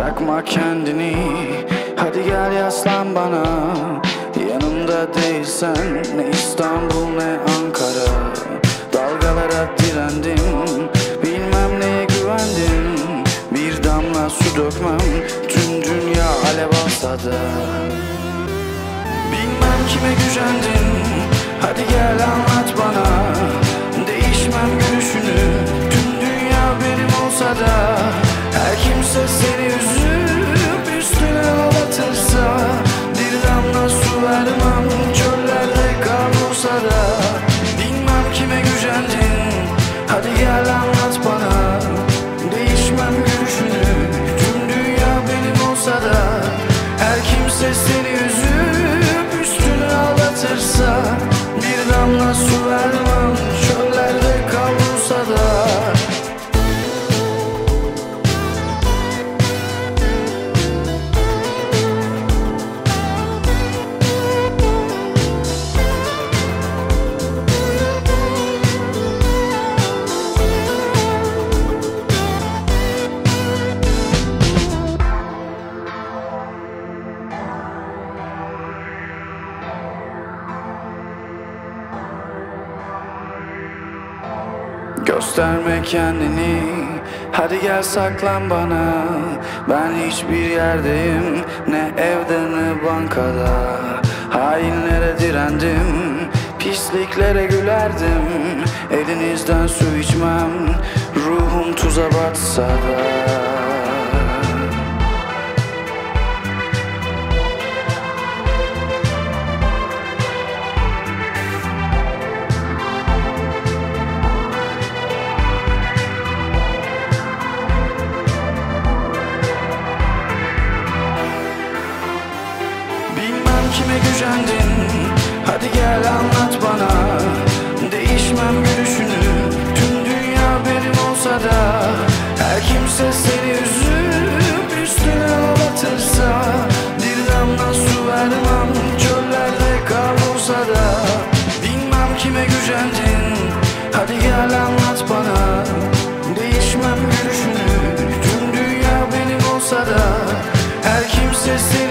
Bırakma kendini. Hadi gel yaslan bana. Yanımda değilsen Ne İstanbul ne Ankara. Dalgalara direndim. Bilmem neye güvendim. Bir damla su dökmem. Tüm dünya alev alsa da Bilmem kime gücendin Hadi gel anlat bana. Değişmem gülüşünü. Tüm dünya benim olsa da. Her kimse seni vermem Çöllerde kavrulsa da Bilmem kime gücendin. Hadi gel anlat Gösterme kendini. Hadi gel saklan bana. Ben hiçbir yerdeyim. Ne evde ne bankada. Hainlere direndim. Pisliklere gülerdim. Elinizden su içmem. Ruhum tuza batsa da gücendin. Hadi gel anlat bana Değişmem gülüşünü. Tüm dünya benim olsa da Her kimse seni üzüp Üstüne ağlatırsa Bir damla su vermem Çöllerde kavrulsa da Bilmem kime gücendin. Hadi gel anlat bana Değişmem gülüşünü. Tüm dünya benim olsa da Her kimse seni